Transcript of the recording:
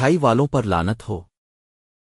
کھائی والوں پر لانت ہو۔